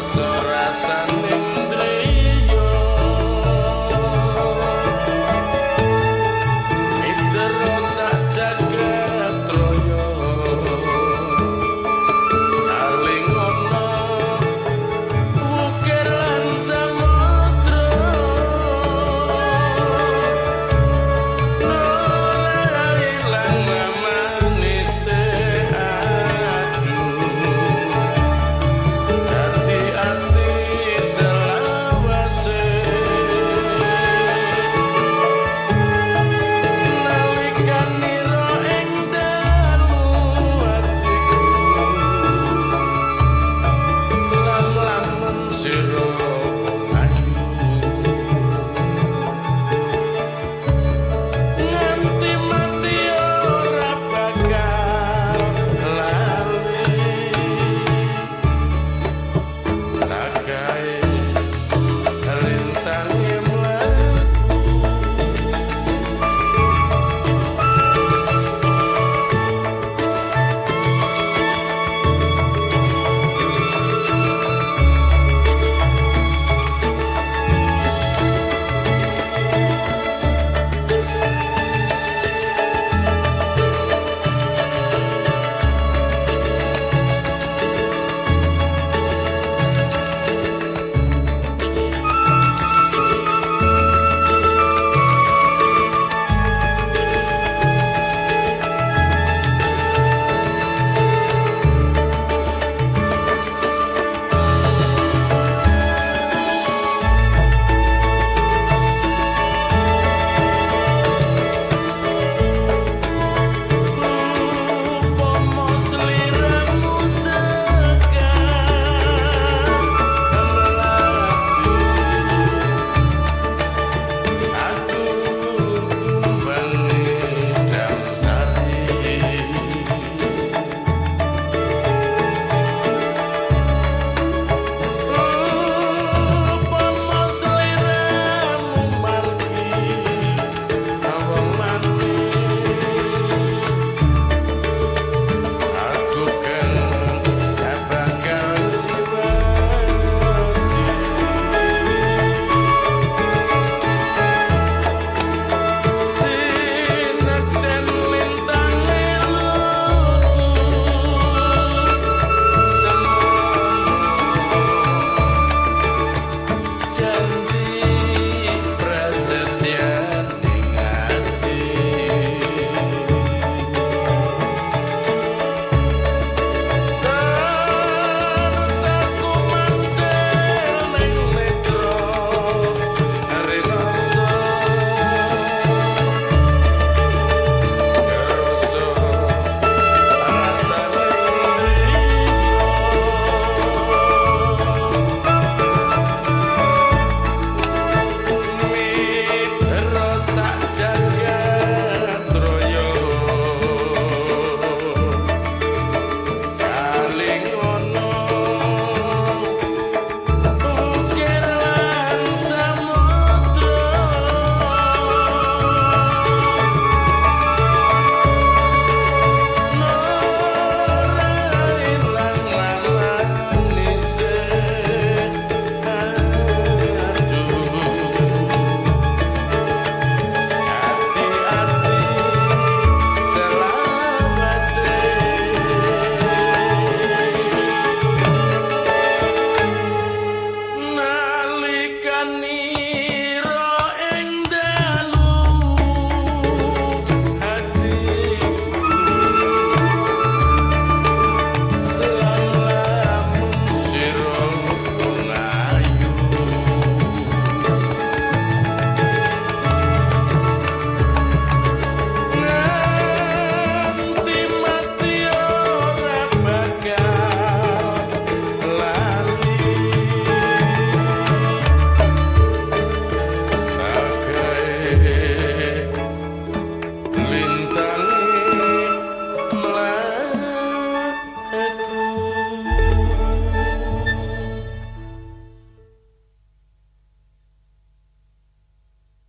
so